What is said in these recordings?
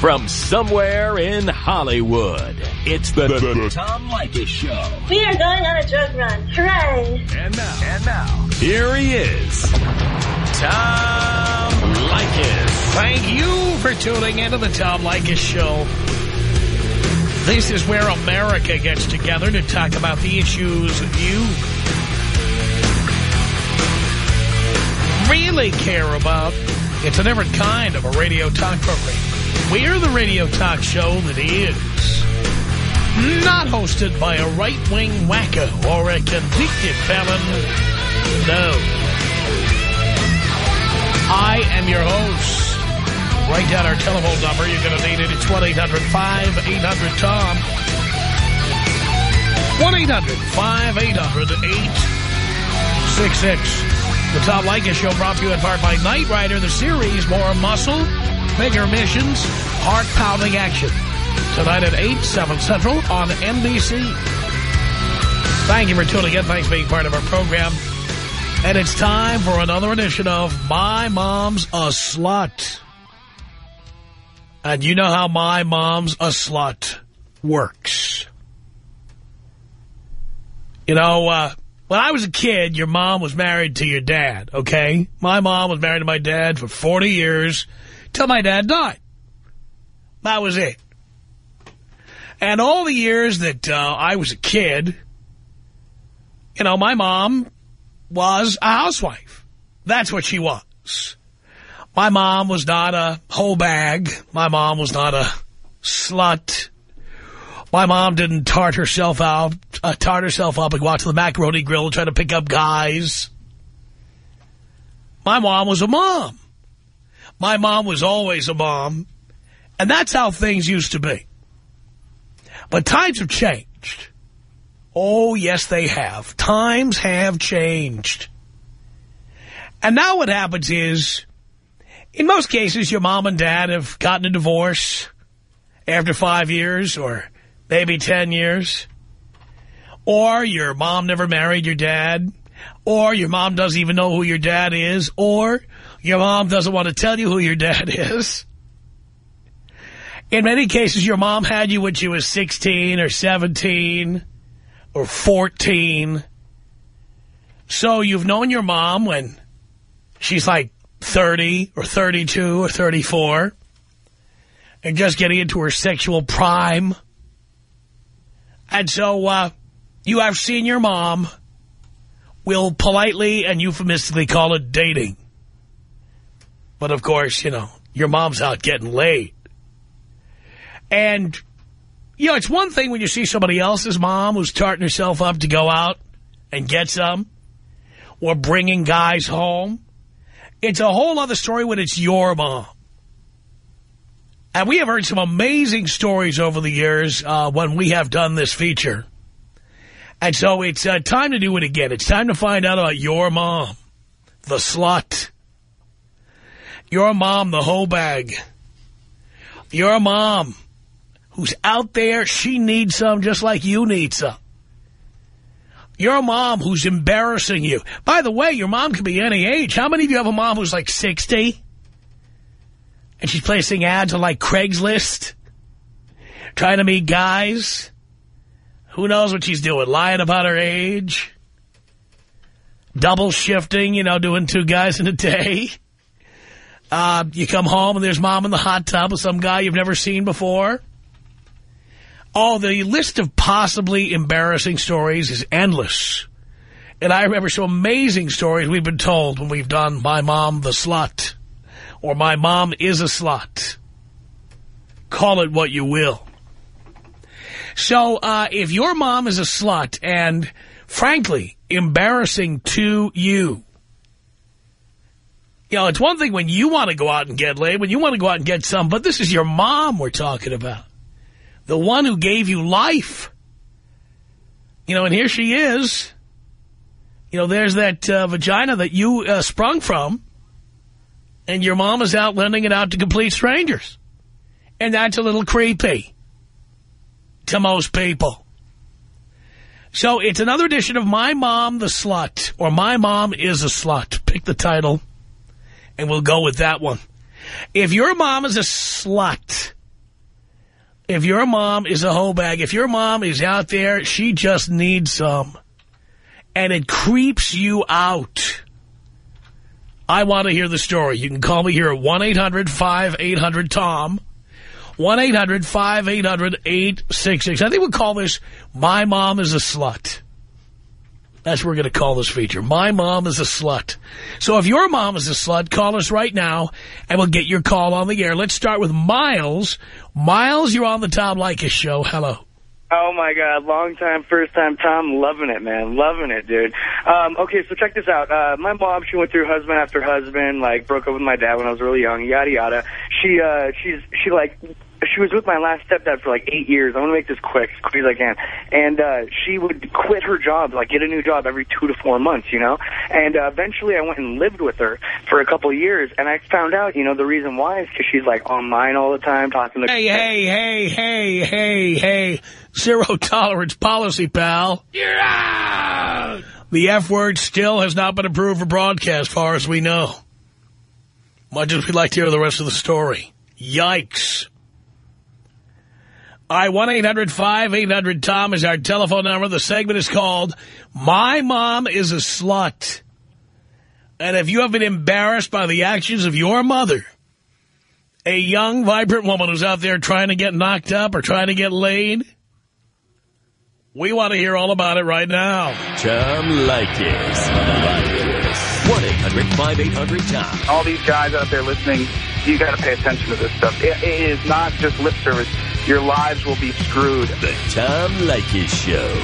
From somewhere in Hollywood, it's the, the, the Tom Leykis Show. We are going on a drug run. Hooray! And now, and now, here he is, Tom Leykis. Thank you for tuning into the Tom Leykis Show. This is where America gets together to talk about the issues you really care about. It's a different kind of a radio talk program. We're the radio talk show that is not hosted by a right-wing wacko or a convicted felon. No. I am your host. Write down our telephone number. You're going to need it. It's 1-800-5800-TOM. 1-800-5800-866. The Tom Leykis Show brought to you in part by Knight Rider, the series. More muscle, bigger missions, heart-pounding action. Tonight at 8, 7 Central on NBC. Thank you for tuning in. Thanks for being part of our program. And it's time for another edition of My Mom's a Slut. And you know how My Mom's a Slut works. You know, uh, when I was a kid, your mom was married to your dad, okay? My mom was married to my dad for 40 years till my dad died. That was it. And all the years that uh, I was a kid, you know, my mom was a housewife. That's what she was. My mom was not a whole bag. My mom was not a slut. My mom didn't tart herself out, uh, tart herself up and go out to the macaroni grill and try to pick up guys. My mom was a mom. My mom was always a mom. And that's how things used to be. But times have changed. Oh, yes, they have. Times have changed. And now what happens is, in most cases, your mom and dad have gotten a divorce after five years or maybe 10 years. Or your mom never married your dad. Or your mom doesn't even know who your dad is. Or your mom doesn't want to tell you who your dad is. In many cases, your mom had you when she was 16 or 17 or 14. So you've known your mom when she's like 30 or 32 or 34 and just getting into her sexual prime. And so uh, you have seen your mom. We'll politely and euphemistically call it dating. But, of course, you know, your mom's out getting laid. And, you know, it's one thing when you see somebody else's mom who's tarting herself up to go out and get some or bringing guys home. It's a whole other story when it's your mom. And we have heard some amazing stories over the years uh, when we have done this feature. And so it's uh, time to do it again. It's time to find out about your mom, the slut. Your mom, the whole bag. Your mom, who's out there, she needs some just like you need some. Your mom who's embarrassing you. By the way, your mom can be any age. How many of you have a mom who's like 60? And she's placing ads on like Craigslist? Trying to meet guys? Who knows what she's doing? Lying about her age? Double shifting, you know, doing two guys in a day? Uh, you come home and there's mom in the hot tub with some guy you've never seen before? Oh, the list of possibly embarrassing stories is endless. And I remember some amazing stories we've been told when we've done My Mom the Slut or My Mom is a Slut. Call it what you will. So uh, if your mom is a slut and, frankly, embarrassing to you, you know, it's one thing when you want to go out and get laid, when you want to go out and get some, but this is your mom we're talking about. The one who gave you life. You know, and here she is. You know, there's that uh, vagina that you uh, sprung from, and your mom is out lending it out to complete strangers. And that's a little creepy to most people. So it's another edition of My Mom the Slut, or My Mom is a Slut. Pick the title, and we'll go with that one. If your mom is a slut, if your mom is a hoe bag, if your mom is out there, she just needs some. And it creeps you out. I want to hear the story. You can call me here at 1-800-5800-TOM. 1-800-5800-866. I think we'll call this My Mom is a Slut. That's what we're going to call this feature. My mom is a slut. So if your mom is a slut, call us right now, and we'll get your call on the air. Let's start with Miles. Miles, you're on the Tom Leykis show. Hello. Oh, my God. Long time, first time Tom. Loving it, man. Loving it, dude. Um, okay, so check this out. Uh, my mom, she went through husband after husband, like, broke up with my dad when I was really young, yada, yada. She, uh, she's, she, like, she was with my last stepdad for like eight years. I'm going to make this quick, as quick as I can. And uh, she would quit her job, like get a new job every two to four months, you know. And uh, eventually I went and lived with her for a couple of years. And I found out, you know, the reason why is because she's like online all the time talking to... Hey, hey, hey, hey, hey, hey. Zero tolerance policy, pal. You're out! The F word still has not been approved for broadcast, far as we know. Much as we'd like to hear the rest of the story. Yikes. I 1-800-5800-TOM is our telephone number. The segment is called My Mom is a Slut. And if you have been embarrassed by the actions of your mother, a young, vibrant woman who's out there trying to get knocked up or trying to get laid, we want to hear all about it right now. Tom Leykis. 1-800-5800-TOM. all these guys out there listening, you got to pay attention to this stuff. It, it is not just lip service. Your lives will be screwed. The Tom Leykis Show.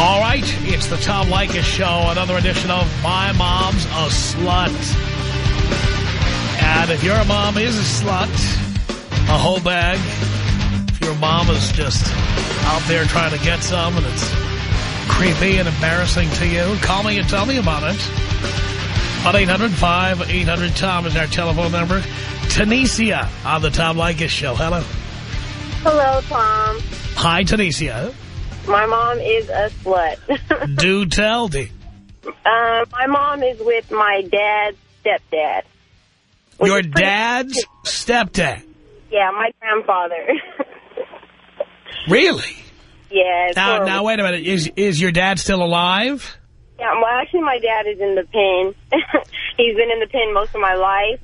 All right, it's the Tom Leykis Show, another edition of My Mom's a Slut. And if your mom is a slut, a whole bag, your mom is just out there trying to get some and it's creepy and embarrassing to you, call me and tell me about it. 1-800-5800-TOM is our telephone number. Tanisha on the Tom Leykis Show. Hello. Hello, Tom. Hi, Tanisha. My mom is a slut. Do tell, D. uh, my mom is with my dad's stepdad. Your dad's stepdad. Yeah, my grandfather. Really? yeah. Now, now, wait a minute. Is is your dad still alive? Yeah, well, actually, my dad is in the pen. He's been in the pen most of my life.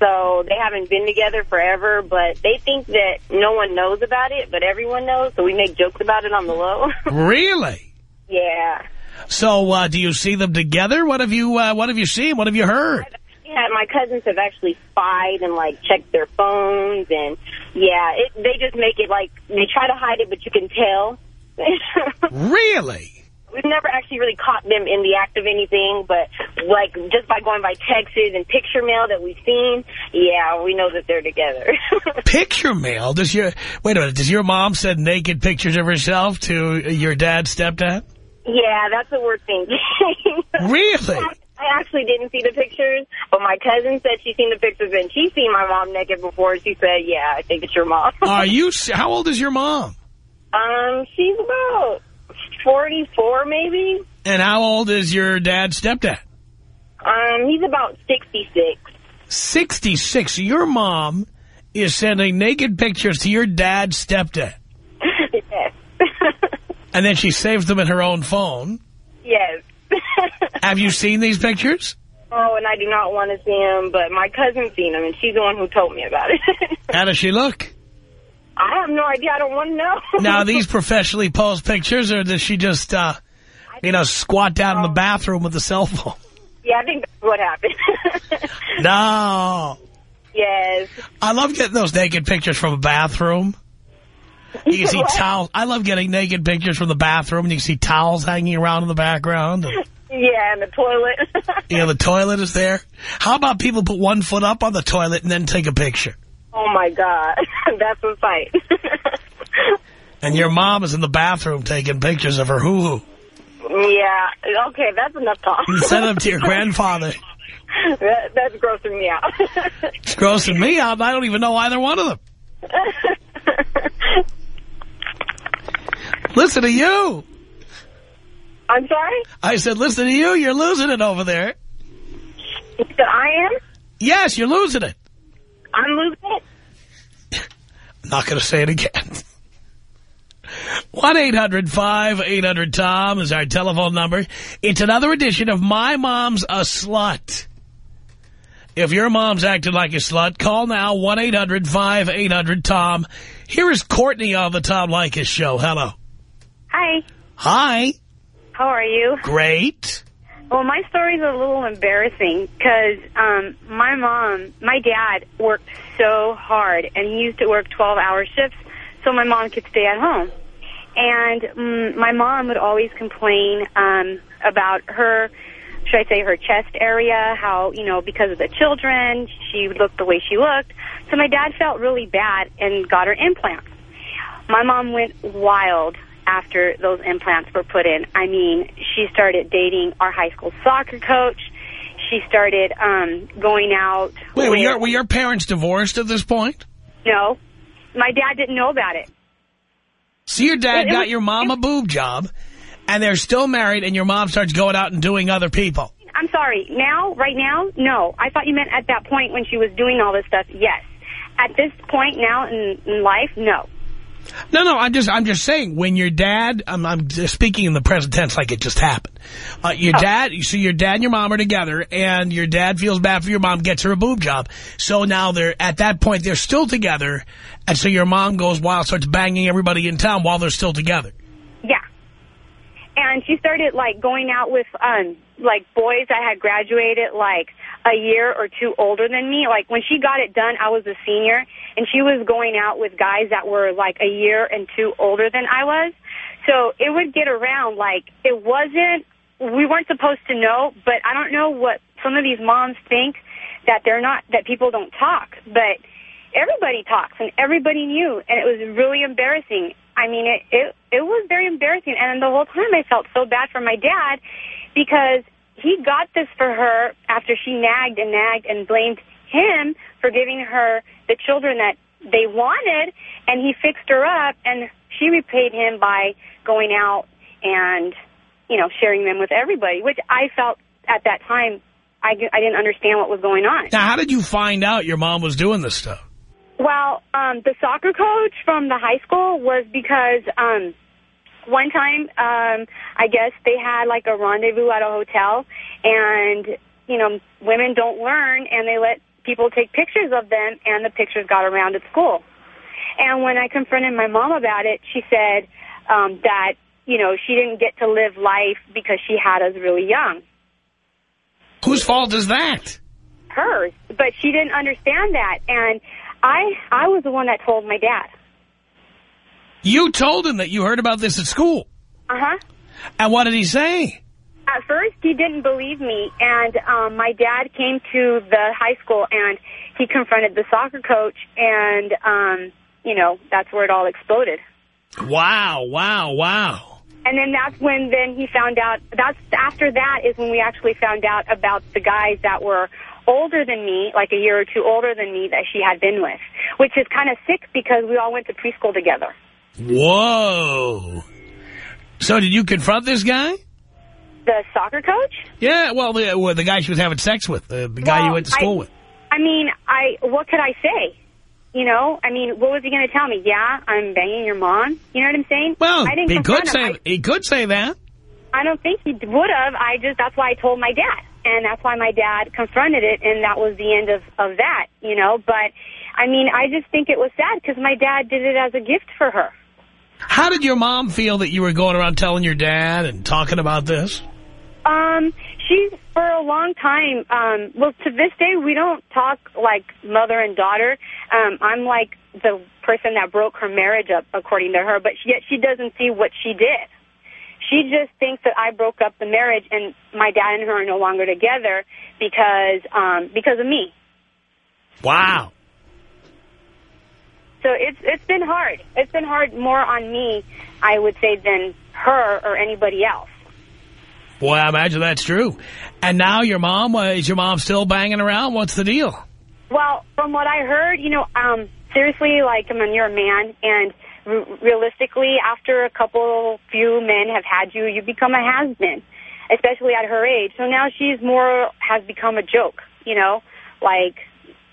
So they haven't been together forever, but they think that no one knows about it, but everyone knows, so we make jokes about it on the low. Really? yeah. So, uh, do you see them together? What have you uh, What have you seen? What have you heard? Yeah, my cousins have actually spied and, like, checked their phones, and, yeah, it, they just make it, like, they try to hide it, but you can tell. Really? We've never actually really caught them in the act of anything, but, like, just by going by texts and picture mail that we've seen, yeah, we know that they're together. Picture mail? Does your wait a minute? Does your mom send naked pictures of herself to your dad's stepdad? yeah, that's what we're thinking. Really? I actually didn't see the pictures, but my cousin said she's seen the pictures, and she's seen my mom naked before. She said, yeah, I think it's your mom. Are you? How old is your mom? Um, she's about 44, maybe. And how old is your dad's stepdad? Um, he's about 66. 66. Your mom is sending naked pictures to your dad's stepdad. yes. And then she saves them in her own phone. Have you seen these pictures? oh, and I do not want to see them, but my cousin's seen them, and she's the one who told me about it. How does she look? I have no idea. I don't want to know. Now, these professionally posed pictures, or does she just, uh, you know, squat down in the bathroom with the cell phone? yeah, I think that's what happened. No. yes. I love getting those naked pictures from a bathroom. You can see towels. I love getting naked pictures from the bathroom, and you can see towels hanging around in the background. Yeah, and the toilet. yeah, the toilet is there. How about people put one foot up on the toilet and then take a picture? oh, my God. that's a sight. And your mom is in the bathroom taking pictures of her hoo-hoo. yeah. Okay, that's enough talk. Send them to your grandfather. that, that's grossing me out. It's grossing me out. I don't even know either one of them. Listen to you. I'm sorry? I said, listen to you. You're losing it over there. That I am? Yes, you're losing it. I'm losing it? I'm not going to say it again. 1-800-5800-TOM is our telephone number. It's another edition of My Mom's a Slut. If your mom's acting like a slut, call now, 1-800-5800-TOM. Here is Courtney on the Tom Leykis show. Hello. Hi. Hi. How are you? Great. Well, my story's a little embarrassing because um, my mom, my dad worked so hard, and he used to work 12-hour shifts so my mom could stay at home. And um, my mom would always complain um, about her, should I say, her chest area, how, you know, because of the children, she looked the way she looked. So my dad felt really bad and got her implants. My mom went wild after those implants were put in. I mean, she started dating our high school soccer coach. She started um, going out. Wait, were your, were your parents divorced at this point? No. My dad didn't know about it. So your dad It- it got was- your mom a boob job, and they're still married, and your mom starts going out and doing other people. I'm sorry. Now, right now, no. I thought you meant at that point when she was doing all this stuff, yes. At this point now in, in life, no. No, no, I'm just, I'm just saying, when your dad, I'm, I'm speaking in the present tense like it just happened. Uh, your Oh. dad, so your dad and your mom are together, and your dad feels bad for your mom, gets her a boob job. So now they're, at that point, they're still together, and so your mom goes wild, starts banging everybody in town while they're still together. And she started, like, going out with, um, like, boys that had graduated, like, a year or two older than me. Like, when she got it done, I was a senior, and she was going out with guys that were, like, a year and two older than I was. So it would get around, like, it wasn't, we weren't supposed to know, but I don't know what some of these moms think that they're not, that people don't talk. But everybody talks, and everybody knew, and it was really embarrassing. I mean, it, it, it was very embarrassing, and the whole time I felt so bad for my dad because he got this for her after she nagged and nagged and blamed him for giving her the children that they wanted, and he fixed her up, and she repaid him by going out and, you know, sharing them with everybody, which I felt at that time I, I didn't understand what was going on. Now, how did you find out your mom was doing this stuff? Well, um, the soccer coach from the high school was because um, one time, um, I guess they had like a rendezvous at a hotel, and you know, women don't learn, and they let people take pictures of them, and the pictures got around at school. And when I confronted my mom about it, she said um, that you know she didn't get to live life because she had us really young. Whose fault is that? hers, but she didn't understand that. And I, I was the one that told my dad. You told him that you heard about this at school. Uh-huh. And what did he say? At first, he didn't believe me, and um, my dad came to the high school, and he confronted the soccer coach, and, um, you know, that's where it all exploded. Wow, wow, wow. And then that's when then he found out, that's after that is when we actually found out about the guys that were older than me, like a year or two older than me that she had been with, which is kind of sick because we all went to preschool together. Whoa. So did you confront this guy? The soccer coach? Yeah, well, the, uh, well, the guy she was having sex with, the, the guy you went to school I, with. I mean, I what could I say? You know, I mean, what was he going to tell me? Yeah, I'm banging your mom. You know what I'm saying? Well, I didn't he could say him. he could say that. I, I don't think he would have. I just that's why I told my dad, and that's why my dad confronted it, and that was the end of of that. You know, but I mean, I just think it was sad because my dad did it as a gift for her. How did your mom feel that you were going around telling your dad and talking about this? Um, she, for a long time, um, well, to this day, we don't talk like mother and daughter. Um, I'm like the person that broke her marriage up, according to her, but yet she doesn't see what she did. She just thinks that I broke up the marriage and my dad and her are no longer together because, um, because of me. Wow. So it's, it's been hard. It's been hard more on me, I would say, than her or anybody else. Boy, I imagine that's true. And now your mom, uh, is your mom still banging around? What's the deal? Well, from what I heard, you know, um, seriously, like, I mean, you're a man, and realistically, after a couple, few men have had you, you become a has-been, especially at her age. So now she's more, has become a joke, you know? Like,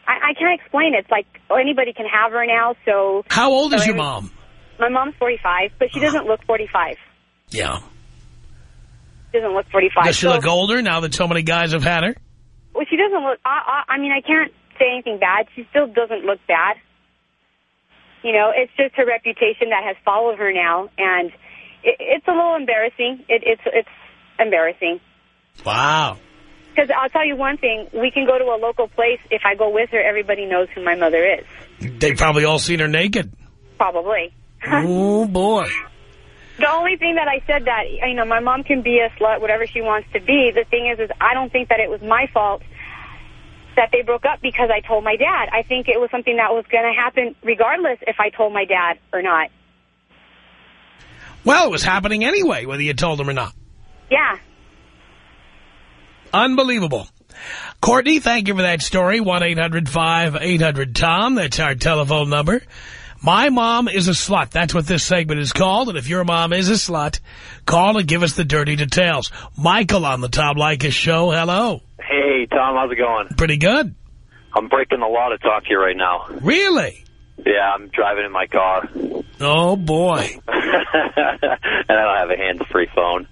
I, I can't explain it. It's like anybody can have her now, so... How old so is your mom? My mom's 45, but she doesn't look 45. Yeah. She doesn't look 45. Does she so, look older now that so many guys have had her? Well, she doesn't look... I, I, I mean, I can't say anything bad. She still doesn't look bad. You know, it's just her reputation that has followed her now, and it, it's a little embarrassing. It, it's it's embarrassing. Wow. Because I'll tell you one thing, we can go to a local place. If I go with her, everybody knows who my mother is. They've probably all seen her naked. Probably. oh, boy. The only thing that I said that, you know, my mom can be a slut, whatever she wants to be. The thing is, is I don't think that it was my fault that they broke up because I told my dad. I think it was something that was going to happen regardless if I told my dad or not. Well, it was happening anyway, whether you told them or not. Yeah. Unbelievable. Courtney, thank you for that story. 1-800-5800-TOM. That's our telephone number. My mom is a slut. That's what this segment is called. And if your mom is a slut, call and give us the dirty details. Michael on the Tom Leykis show. Hello. Hey, Tom, how's it going? Pretty good. I'm breaking the law to talk to you right now. Really? Yeah, I'm driving in my car. Oh, boy. and I don't have a hands-free phone.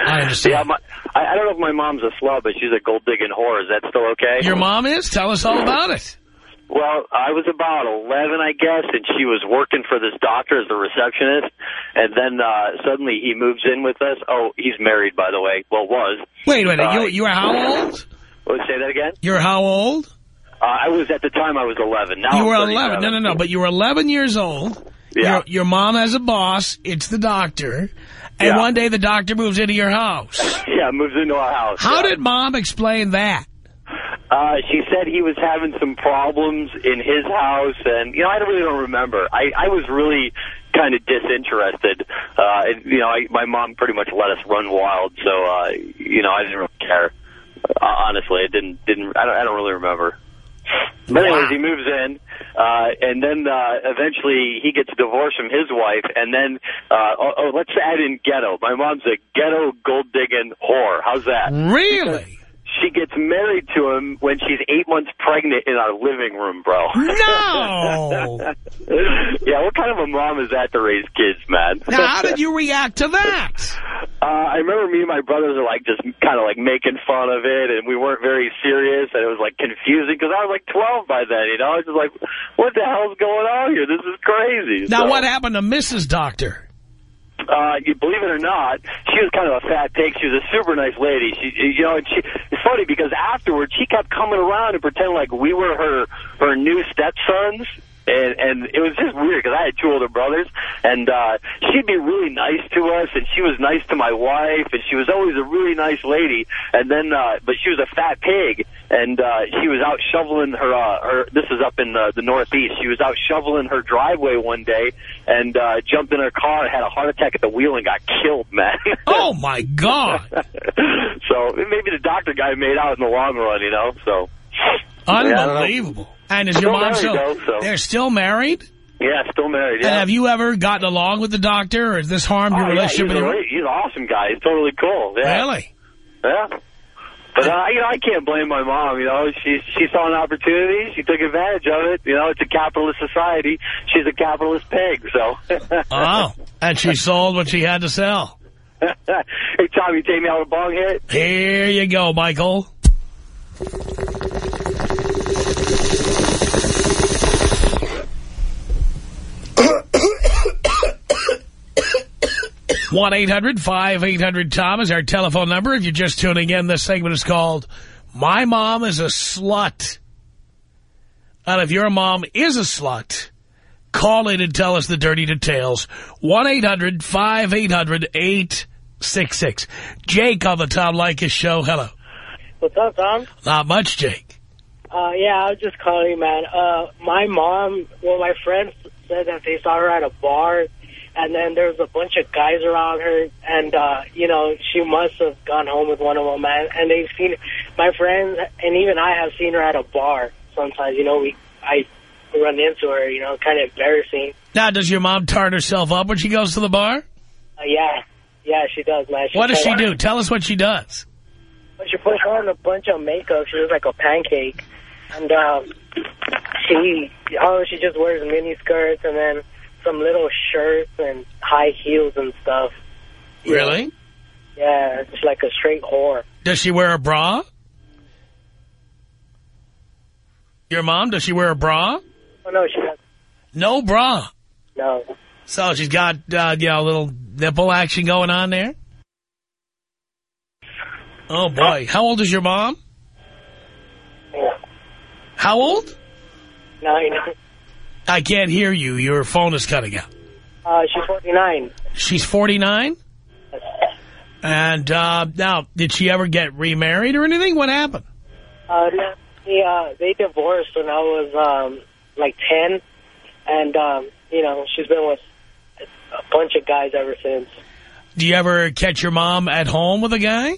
I understand. Yeah, my, I, I don't know if my mom's a slut, but she's a gold-digging whore. Is that still okay? Your mom is? Tell us all about it. Well, I was about 11, I guess, and she was working for this doctor as a receptionist. And then uh, suddenly he moves in with us. Oh, he's married, by the way. Well, was. Wait, wait, Uh, you, you were how old? Say that again? You're how old? Uh, I was, at the time, I was 11. Now You were 11. No, no, no. But you were 11 years old. Yeah. Your, your mom has a boss. It's the doctor. And Yeah. one day the doctor moves into your house. Yeah, moves into our house. How yeah. did mom explain that? Uh, she said he was having some problems in his house, and you know, I really don't remember. I I was really kind of disinterested. Uh, you know, I, my mom pretty much let us run wild, so uh, you know, I didn't really care. Uh, honestly, it didn't didn't. I don't I don't really remember. But anyways, Wow. he moves in, uh, and then uh, eventually he gets divorced from his wife, and then uh, oh, oh, let's add in ghetto. My mom's a ghetto gold digging whore. How's that? Really? She gets married to him when she's eight months pregnant in our living room, bro. No. yeah, what kind of a mom is that to raise kids, man? now, how did you react to that? Uh, I remember me and my brothers are like just kind of like making fun of it, and we weren't very serious, and it was like confusing because I was like 12 by then, you know? I was just like, what the hell's going on here? This is crazy. Now, So, what happened to Mrs. Doctor? Uh, you believe it or not, she was kind of a fat pig. She was a super nice lady. She, you know, and she, it's funny because afterwards she kept coming around and pretending like we were her her new stepsons. And, and it was just weird because I had two older brothers, and uh, she'd be really nice to us, and she was nice to my wife, and she was always a really nice lady. And then, uh, but she was a fat pig, and uh, she was out shoveling her. Uh, her this is up in the, the Northeast. She was out shoveling her driveway one day, and uh, jumped in her car, and had a heart attack at the wheel, and got killed, man. Oh, my God. so maybe the doctor guy made out in the long run, you know. So I. Unbelievable. And is your mom still... though, so- They're still married? yeah, still married. Yeah. And have you ever gotten along with the doctor, or has this harmed Oh, your yeah, relationship he's, with re- he's an awesome guy. He's totally cool. Yeah. Really? Yeah. But, uh, you know, I can't blame my mom, you know. She, she saw an opportunity. She took advantage of it. You know, it's a capitalist society. She's a capitalist pig, so. Oh, and she sold what she had to sell. hey, Tom, you take me out a bong hit? Here you go, Michael. One 800 tom is our telephone number. If you're just tuning in, this segment is called My Mom is a Slut. And if your mom is a slut, call in and tell us the dirty details. 1-800-5800-866. Jake on the Tom Leykis show. Hello. What's up, Tom? Not much, Jake. Uh, yeah, I was just calling you, man. Uh, my mom, well, my friends said that they saw her at a bar, and then there was a bunch of guys around her, and, uh, you know, she must have gone home with one of them, man. And they've seen, my friends, and even I have seen her at a bar sometimes. You know, we, I run into her, you know, kind of embarrassing. Now, does your mom tart herself up when she goes to the bar? Uh, yeah, yeah, she does, man. What does she do? Tell us what she does. She puts on a bunch of makeup. She looks like a pancake. And um, she, oh, she just wears mini skirts and then some little shirts and high heels and stuff. Really? Yeah, it's like a straight whore. Does she wear a bra? Your mom, does she wear a bra? Oh, no, she doesn't. No bra. No. So she's got, uh, you know, a little nipple action going on there? Oh, boy. How old is your mom? How old? Nine. I can't hear you. Your phone is cutting out. Uh, she's 49. She's 49? And uh, now, did she ever get remarried or anything? What happened? Uh, no, they, uh, they divorced when I was, um, like 10. And, um, you know, she's been with a bunch of guys ever since. Do you ever catch your mom at home with a guy?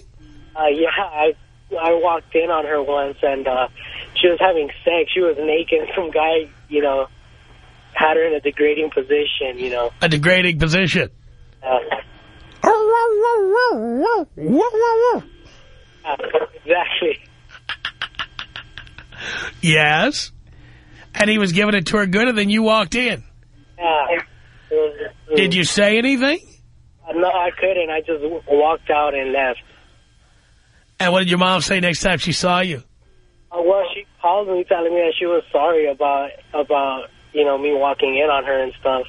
Uh, yeah, I I walked in on her once, and uh, she was having sex. She was naked. Some guy, you know, had her in a degrading position, you know. A degrading position? Uh, exactly. Yes. And he was giving it to her good, and then you walked in. Yeah. It was, it was, Did you say anything? No, I couldn't. I just walked out and left. And what did your mom say next time she saw you? Uh, well, she called me telling me that she was sorry about, about you know, me walking in on her and stuff.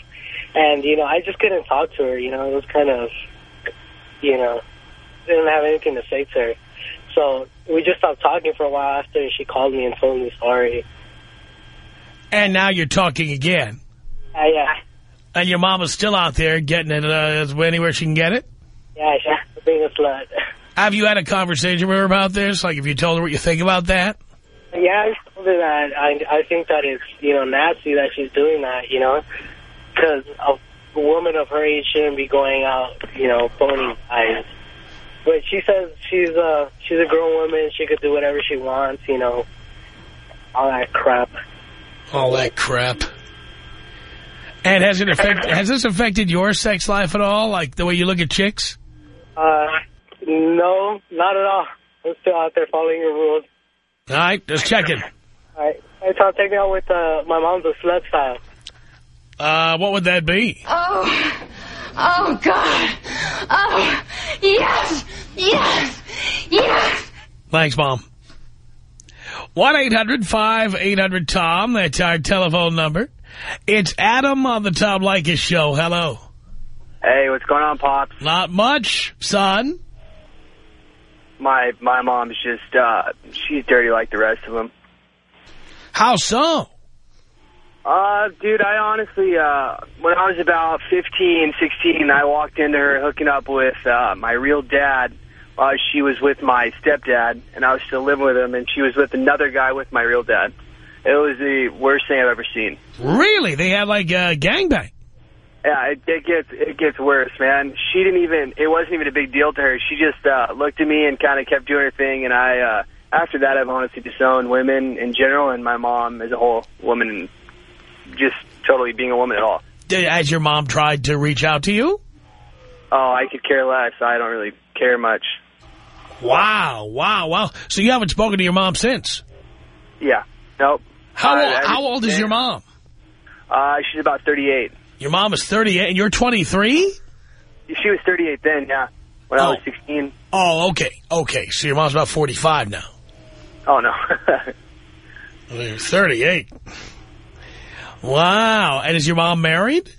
And, you know, I just couldn't talk to her, you know. It was kind of, you know, didn't have anything to say to her. So we just stopped talking for a while after she called me and told me sorry. And now you're talking again. Uh, yeah. And your mom is still out there getting it uh, anywhere she can get it? Yeah, she's being a slut. Have you had a conversation with her about this? Like, if you told her what you think about that? Yeah, I told her that. I, I think that it's, you know, nasty that she's doing that, you know, because a woman of her age shouldn't be going out, you know, phoning guys. But she says she's a, she's a grown woman. She could do whatever she wants, you know, all that crap. All that crap. And has it affect, has this affected your sex life at all? Like the way you look at chicks? Uh, no, not at all. I'm still out there following your rules. All right, just checking. All right. Hey, Tom, take me out with uh, my mom's a slut style. Uh, what would that be? Oh, oh, God. Oh, yes, yes, yes. Thanks, Mom. 1-800-5800-TOM. That's our telephone number. It's Adam on the Tom Leykis show. Hello. Hey, what's going on, Pops? Not much, son. My my mom's just, uh, she's dirty like the rest of them. How so? Uh, dude, I honestly, uh, when I was about 15, 16, I walked into her hooking up with, uh, my real dad. Uh, she was with my stepdad, and I was still living with him, and she was with another guy with my real dad. It was the worst thing I've ever seen. Really? They had like a gangbang? Yeah, it, it gets it gets worse, man. She didn't even, it wasn't even a big deal to her. She just uh, looked at me and kind of kept doing her thing, and I, uh, after that, I've honestly disowned women in general and my mom as a whole, woman, just totally being a woman at all. Did, has your mom tried to reach out to you? Oh, I could care less. I don't really care much. Wow, wow, wow. So you haven't spoken to your mom since? Yeah. Nope. How, I- old, how old is your mom? Uh, she's about 38. Your mom is 38 and you're 23? She was 38 then, yeah, when I was 16. Oh, okay, okay. So your mom's about 45 now. Oh, no. Well, You're 38. Wow. And is your mom married?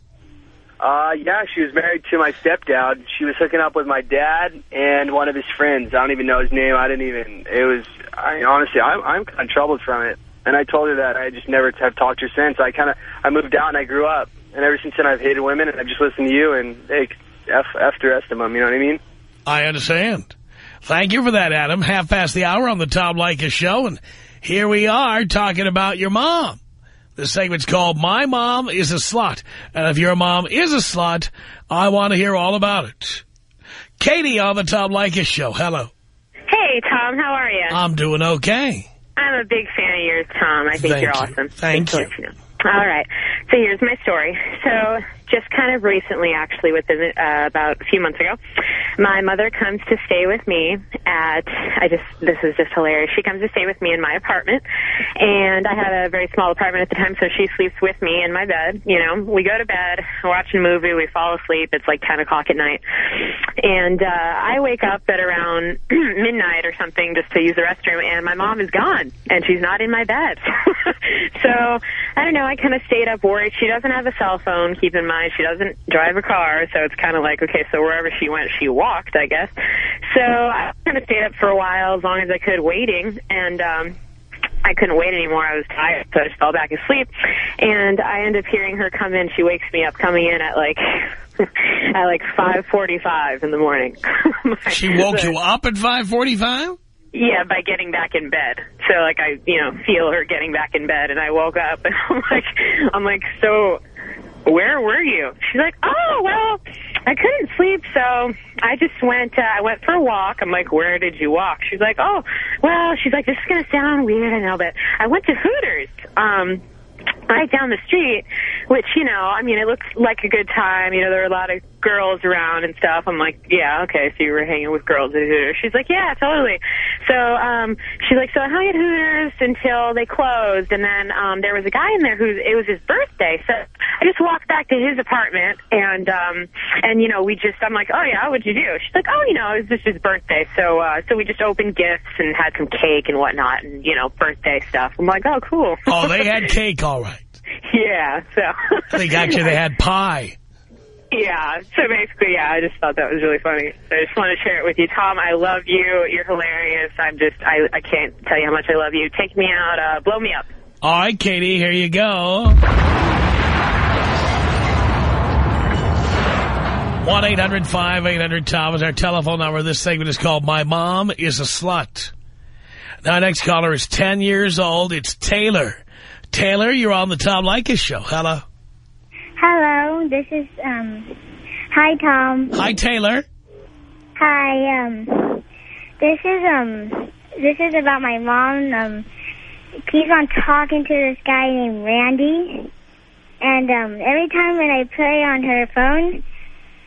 uh, yeah, she was married to my stepdad. She was hooking up with my dad and one of his friends. I don't even know his name. I didn't even, it was, I honestly, I'm, I'm kind of troubled from it. And I told her that I just never have talked to her since. I kind of, I moved out and I grew up. And ever since then I've hated women and I've just listened to you and, hey, F, F the rest of them, you know what I mean? I understand. Thank you for that, Adam. Half past the hour on the Tom Leykis show, and here we are talking about your mom. The segment's called My Mom is a Slut. And if your mom is a slut, I want to hear all about it. Katie on the Tom Leykis show. Hello. Hey, Tom. How are you? I'm doing okay. I'm a big fan of yours, Tom. I think Thank you're you. awesome. Thank Just to you. All right. So here's my story. So just kind of recently, actually, within uh, about a few months ago, my mother comes to stay with me at, I just, this is just hilarious. She comes to stay with me in my apartment, and I had a very small apartment at the time, so she sleeps with me in my bed. You know, we go to bed, watch a movie, we fall asleep. It's like 10 o'clock at night. And uh, I wake up at around midnight or something just to use the restroom, and my mom is gone, and she's not in my bed. so, I don't know, I kind of stayed up worried. She doesn't have a cell phone, keep in mind. She doesn't drive a car, so it's kind of like, okay, so wherever she went, she walked, I guess. So I kind of stayed up for a while, as long as I could, waiting, and... um I couldn't wait anymore. I was tired, so I just fell back asleep. And I end up hearing her come in. She wakes me up coming in at like at like 5.45 in the morning. she woke you up at 5.45? Yeah, by getting back in bed. So, like, I, you know, feel her getting back in bed, and I woke up, and I'm like, I'm like, so, where were you? She's like, oh, well, I couldn't sleep, so I just went, uh, I went for a walk. I'm like, where did you walk? She's like, oh, well, she's like, this is going to sound weird, I know, but I went to Hooters, um, right down the street, which, you know, I mean, it looks like a good time. You know, there are a lot of girls around and stuff. I'm like, yeah, okay, so you were hanging with girls at Hooters. She's like, yeah, totally. So um, she's like, so I hung at Hooters until they closed, and then um, there was a guy in there who it was his birthday. So I just walked back to his apartment, and um, and you know, we just, I'm like, oh yeah, what'd you do? She's like, oh, you know, it was just his birthday. So uh, so we just opened gifts and had some cake and whatnot, and you know, birthday stuff. I'm like, oh, cool. Oh, they had cake, all right. Yeah, so. I think actually they had pie. Yeah, so basically, yeah, I just thought that was really funny. I just want to share it with you. Tom, I love you. You're hilarious. I'm just, I, I can't tell you how much I love you. Take me out. Uh, blow me up. All right, Katie, here you go. 1-800-5800-TOM is our telephone number. This segment is called My Mom is a Slut. Now, next caller is 10 years old. It's Taylor. Taylor, you're on the Tom Leykis show. Hello. This is, um, hi, Tom. Hi, Taylor. Hi, um, this is, um, this is about my mom. Um, keeps on talking to this guy named Randy. And, um, every time when I play on her phone,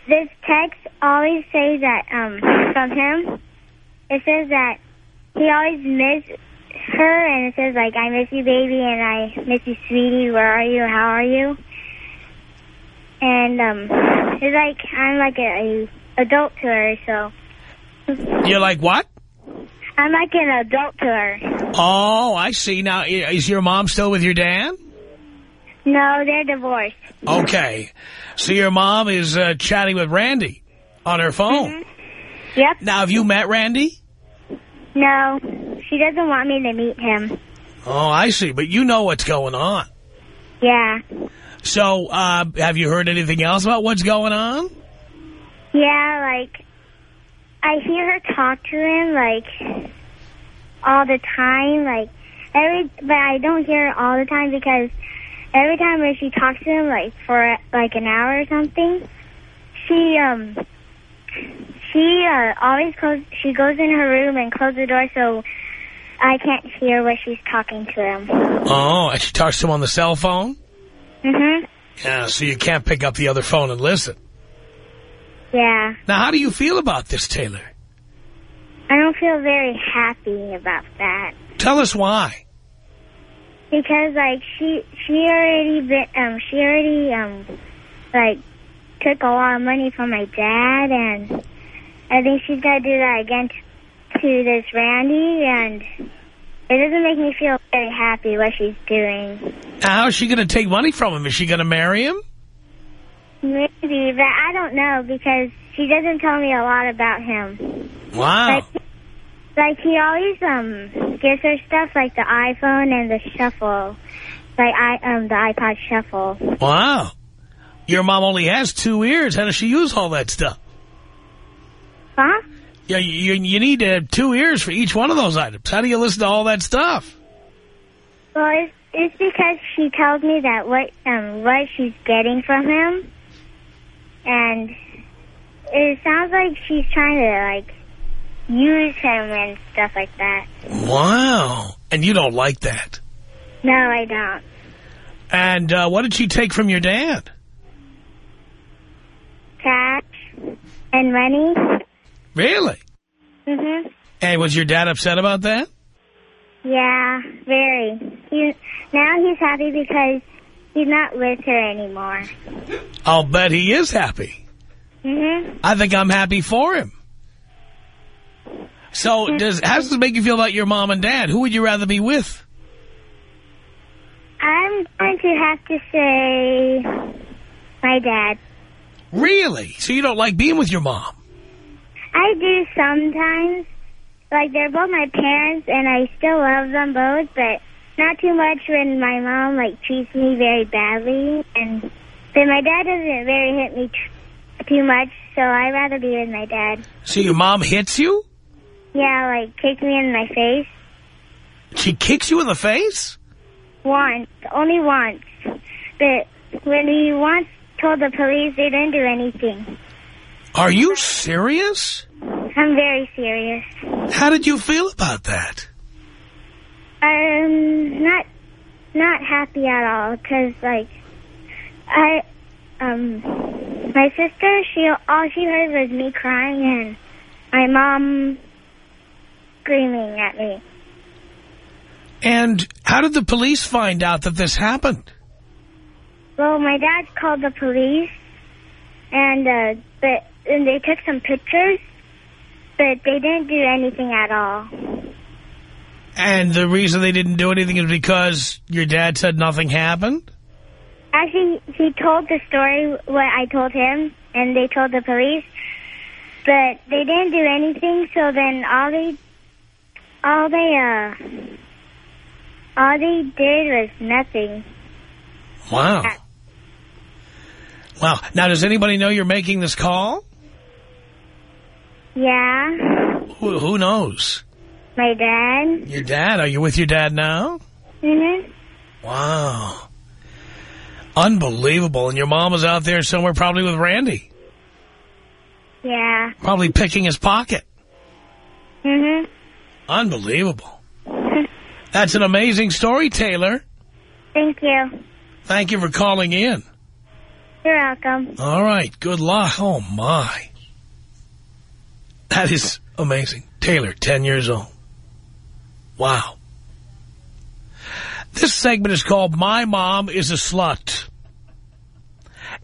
this text always says that, um, from him, it says that he always miss her, and it says, like, I miss you, baby, and I miss you, sweetie, where are you, how are you? And, um, it's like, I'm like a, a adult to her, so. You're like what? I'm like an adult to her. Oh, I see. Now, is your mom still with your dad? No, they're divorced. Okay. So your mom is uh, chatting with Randy on her phone. Mm -hmm. Yep. Now, have you met Randy? No, she doesn't want me to meet him. Oh, I see. But you know what's going on. Yeah. So, uh, have you heard anything else about what's going on? Yeah, like, I hear her talk to him, like, all the time, like, every, but I don't hear her all the time because every time when she talks to him, like, for, like, an hour or something, she, um, she, uh, always close, she goes in her room and closes the door so I can't hear what she's talking to him. Oh, and she talks to him on the cell phone? Mm-hmm. Yeah, so you can't pick up the other phone and listen. Yeah. Now, how do you feel about this, Taylor? I don't feel very happy about that. Tell us why. Because, like, she she already been, um, she already, um, like, took a lot of money from my dad, and I think she's going to do that again to this Randy, and it doesn't make me feel very happy what she's doing. How is she going to take money from him? Is she going to marry him? Maybe, but I don't know because she doesn't tell me a lot about him. Wow. Like, like he always um gives her stuff like the iPhone and the shuffle, like I um the iPod shuffle. Wow. Your mom only has two ears. How does she use all that stuff? Huh? Yeah, you, you need uh, two ears for each one of those items. How do you listen to all that stuff? Well, it's, it's because she tells me that what um what she's getting from him, and it sounds like she's trying to like use him and stuff like that. Wow. And you don't like that? No, I don't. And uh, what did she take from your dad? Cash and money. Really? Mhm. And was your dad upset about that? Yeah, very. He now he's happy because he's not with her anymore. I'll bet he is happy. Mhm. I think I'm happy for him. So does how does this make you feel about your mom and dad? Who would you rather be with? I'm going to have to say my dad. Really? So you don't like being with your mom? I do sometimes. Like, they're both my parents, and I still love them both, but not too much when my mom, like, treats me very badly. And then my dad doesn't very hit me too much, so I'd rather be with my dad. So your mom hits you? Yeah, like, kick me in my face. She kicks you in the face? Once. Only once. But when he once told the police, they didn't do anything. Are you serious? I'm very serious. How did you feel about that? I'm not not happy at all because like I um my sister she all she heard was me crying and my mom screaming at me. And how did the police find out that this happened? Well, my dad called the police and uh but and they took some pictures but they didn't do anything at all. And the reason they didn't do anything is because your dad said nothing happened? Actually, he told the story what I told him, and they told the police, but they didn't do anything. So then all they, all they, uh, all they did was nothing. Wow. Wow. Now, does anybody know you're making this call? Yeah, Who, who knows? my dad. Your dad? Are you with your dad now? Mhm. Wow. Unbelievable. And your mom is out there somewhere probably with Randy. Yeah. Probably picking his pocket. Mhm. Unbelievable. That's an amazing story, Taylor. Thank you. Thank you for calling in. You're welcome. All right. Good luck. Oh, my. That is amazing. Taylor, 10 years old. Wow. This segment is called My Mom is a Slut.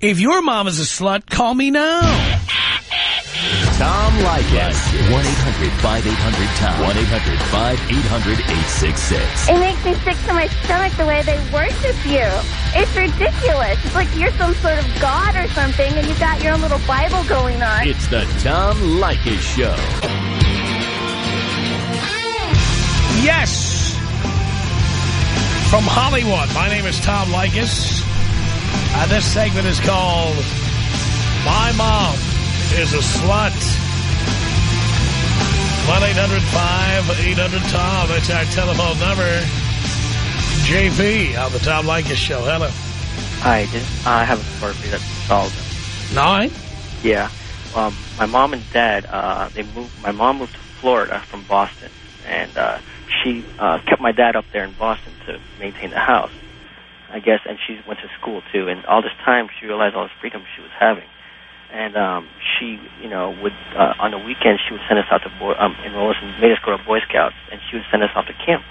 If your mom is a slut, call me now. Tom Leykis. 1-800-5800-TOM. 1-800-5800-866. It makes me sick to my stomach the way they worship you. It's ridiculous. It's like you're some sort of god or something, and you've got your own little Bible going on. It's the Tom Leykis Show. Yes. From Hollywood, my name is Tom Leykis. And this segment is called My Mom is a Slut. 1-800-5800-TOM. That's our telephone number. JP on the Tom Leykis Show. Hello. Hi, just, I have a story for you that's solved. Nine? Yeah. Um, my mom and dad, uh, they moved, my mom moved to Florida from Boston, and uh, she uh, kept my dad up there in Boston to maintain the house, I guess, and she went to school too. And all this time, she realized all this freedom she was having. And um, she, you know, would uh, on the weekends she would send us out to boy, um, enroll us and made us go to Boy Scouts, and she would send us off to camp.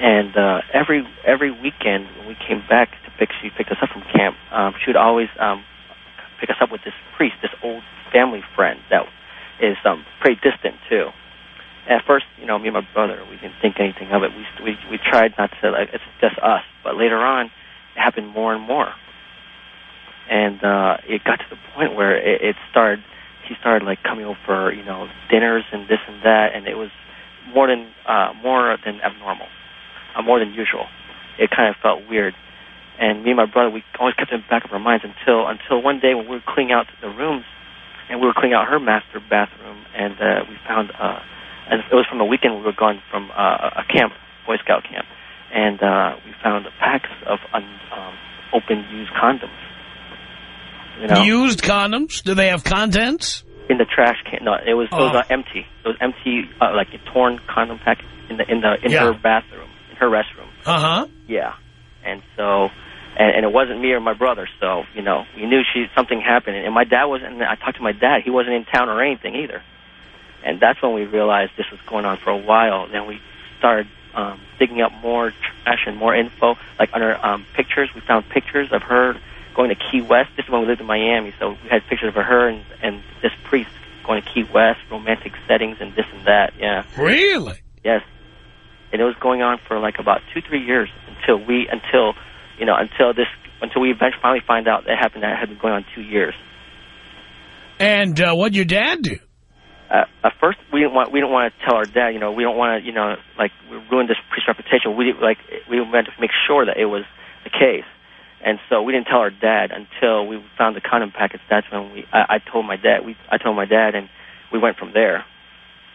And uh, every every weekend when we came back to pick, she picked us up from camp. Um, she would always um, pick us up with this priest, this old family friend that is um, pretty distant too. At first, you know, me and my brother, we didn't think anything of it. We we we tried not to like it's just us, but later on, it happened more and more, and uh, it got to the point where it, it started. He started like coming over you know dinners and this and that, and it was more than uh, more than abnormal, uh, more than usual. It kind of felt weird, and me and my brother, we always kept it in the back of our minds until until one day when we were cleaning out the rooms, and we were cleaning out her master bathroom, and uh, we found. Uh, and it was from a weekend we were gone from uh, a camp, Boy Scout camp, and uh, we found packs of un, um, open used condoms. You know, Used condoms? Do they have contents? in the trash can. No, it was was Oh. uh, empty. It was empty, uh, like a torn condom pack in the in the in Yeah. her bathroom, in her restroom. Uh-huh. Yeah, and so and, and it wasn't me or my brother. So you know, we knew she something happened, and my dad wasn't. I talked to my dad; he wasn't in town or anything either. And that's when we realized this was going on for a while. Then we started um, digging up more trash and more info, like under um, pictures. We found pictures of her going to Key West. This is when we lived in Miami, so we had pictures of her and, and this priest going to Key West, romantic settings, and this and that. Yeah. Really? Yes. And it was going on for like about two, three years until we, until, you know, until this, until we eventually finally find out that happened. That had been going on two years. And uh, what'd your dad do? Uh, at first, we didn't want we didn't want to tell our dad. You know, we don't want to, you know, like ruin this priest's reputation. We like we wanted to make sure that it was the case, and so we didn't tell our dad until we found the condom packets. That's when we I, I told my dad. We I told my dad, and we went from there.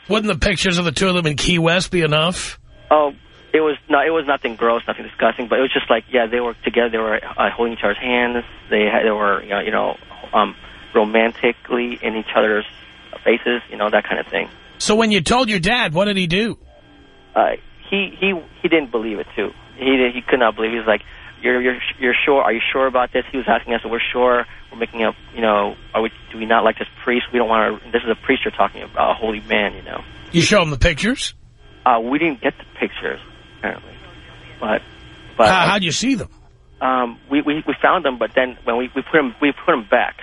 Wouldn't the pictures of the two of them in Key West be enough? Oh, it was no, it was nothing gross, nothing disgusting, but it was just like yeah, they were together, they were uh, holding each other's hands, they had, they were you know, you know um, romantically in each other's faces, you know that kind of thing. So when you told your dad, what did he do? Uh, he he he didn't believe it too. He he could not believe. He was like, "You're you're you're sure? Are you sure about this?" He was asking us, "We're sure. We're making up. You know, are we? Do we not like this priest? We don't want to. This is a priest you're talking about, a holy man. You know." You show him the pictures? Uh, we didn't get the pictures apparently, but but How, how'd you see them? um, we we we found them, but then when we we put them we put them back,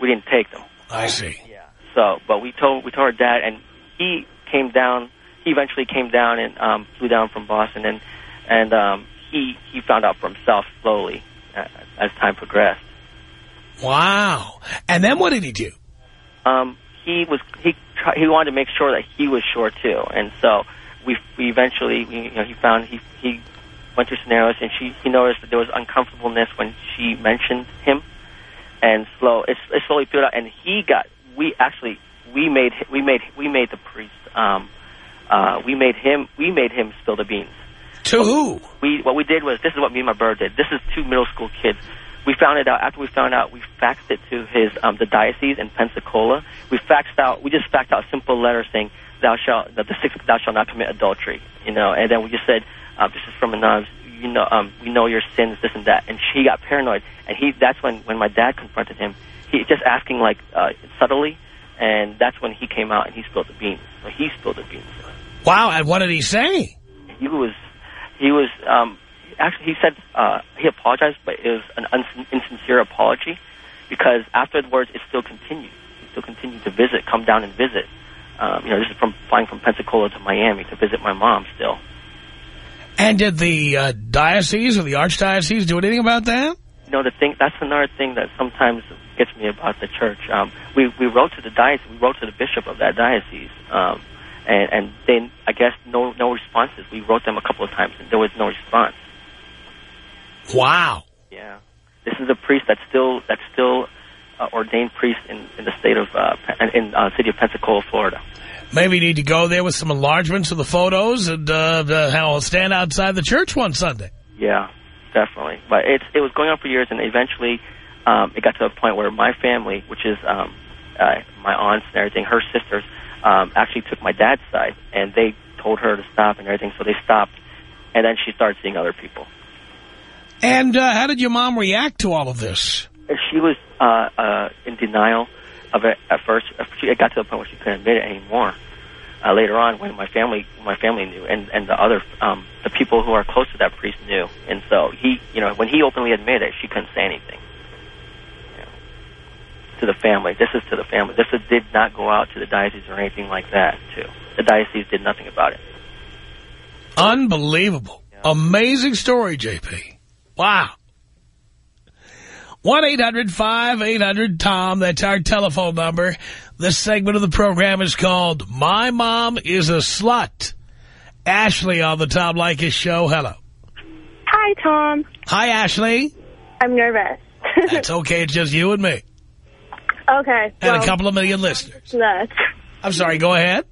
we didn't take them. I see. Yeah. So, but we told we told our dad, and he came down. He eventually came down and um, flew down from Boston, and and um, he he found out for himself slowly uh, as time progressed. Wow. And then what did he do? Um, he was he try, he wanted to make sure that he was sure too, and so we we eventually we, you know he found he he went through scenarios, and she he noticed that there was uncomfortableness when she mentioned him, and slow it, it slowly built out, and he got we actually we made we made we made the priest um uh we made him we made him spill the beans. To who? We what we did was this is what me and my brother did. This is two middle school kids. We found it out after we found out. We faxed it to his um the diocese in Pensacola. We faxed out. We just faxed out a simple letter saying thou shalt that the sixth thou shalt not commit adultery. You know, and then we just said uh, this is from anonymous. You know, um, we know your sins, this and that. And she got paranoid, and he that's when when my dad confronted him he just asking like uh, subtly, and that's when he came out and he spilled the beans. So he spilled the beans. Wow, and what did he say? He was, he was, um, actually he said uh, he apologized, but it was an insincere apology because afterwards it still continued. He still continued to visit, come down and visit. Um, you know, this is from flying from Pensacola to Miami to visit my mom still. And did the uh, diocese or the archdiocese do anything about that? You know, the thing that's another thing that sometimes gets me about the church. Um, we we wrote to the diocese, we wrote to the bishop of that diocese, um, and and then I guess no no responses. We wrote them a couple of times, and there was no response. Wow. Yeah, this is a priest that's still that's still uh, ordained priest in, in the state of uh, in uh, city of Pensacola, Florida. Maybe you need to go there with some enlargements of the photos and uh, the, how stand outside the church one Sunday. Yeah, definitely. But it's it was going on for years, and eventually um, it got to a point where my family, which is um, uh, my aunts and everything, her sisters, um, actually took my dad's side, and they told her to stop and everything, so they stopped, and then she started seeing other people. And uh, how did your mom react to all of this? She was uh, uh, in denial of it at first. It got to the point where she couldn't admit it anymore. Uh, later on, when my family, my family knew, and and the other, um, the people who are close to that priest knew, and so he, you know, when he openly admitted it, she couldn't say anything. You know, to the family, this is to the family. This is, did not go out to the diocese or anything like that. Too, the diocese did nothing about it. Unbelievable, amazing story, JP. Wow. 1-800-5800-TOM. That's our telephone number. This segment of the program is called My Mom is a Slut. Ashley on the Tom Leykis show. Hello. Hi, Tom. Hi, Ashley. I'm nervous. That's okay. It's just you and me. Okay. And well, a couple of million listeners. Slut. I'm sorry. Go ahead.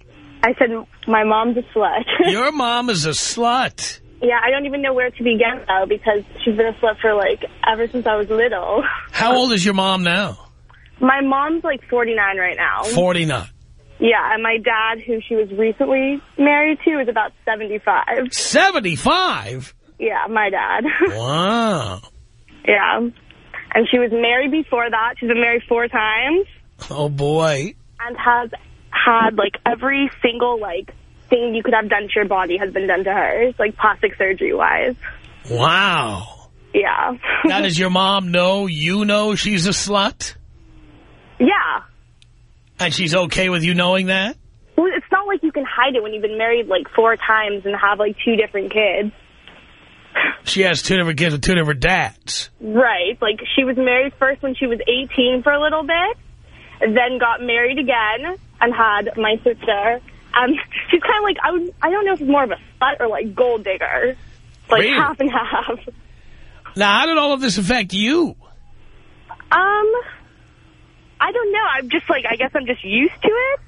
I said my mom's a slut. Your mom is a slut. yeah, I don't even know where to begin, though, because she's been a slut for, like, ever since I was little. How old is your mom now? My mom's, like, 49 right now. 49. Yeah, and my dad, who she was recently married to, is about 75. 75? Yeah, my dad. Wow. Yeah. And she was married before that. She's been married four times. Oh, boy. And has had, like, every single, like, thing you could have done to your body has been done to her, like, plastic surgery-wise. Wow. Yeah. now, does your mom know you know she's a slut? Yeah. And she's okay with you knowing that? Well, it's not like you can hide it when you've been married, like, four times and have, like, two different kids. She has two different kids with two different dads. Right. Like, she was married first when she was 18 for a little bit, then got married again and had my sister. Um, she's kind of like, I would, I don't know if it's more of a slut or, like, gold digger. Like, Really? half and half. Now, how did all of this affect you? Um, I don't know. I'm just, like, I guess I'm just used to it.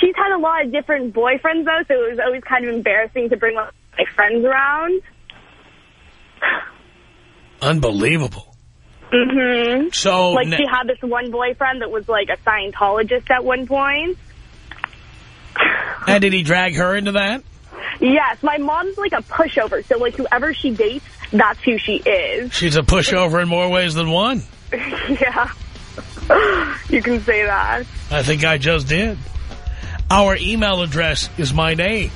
She's had a lot of different boyfriends, though, so it was always kind of embarrassing to bring, my friends around. Unbelievable. Mm-hmm. So, like, she had this one boyfriend that was, like, a Scientologist at one point. and did he drag her into that? Yes, my mom's, like, a pushover. So, like, whoever she dates, that's who she is. She's a pushover in more ways than one. yeah. you can say that. I think I just did. Our email address is my name.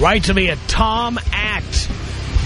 Write to me at tom at